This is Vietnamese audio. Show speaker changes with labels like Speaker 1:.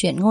Speaker 1: Chuyện ngôn